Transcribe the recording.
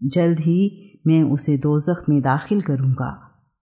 جلد ہی میں اسے دوزخ میں داخل کروں گا۔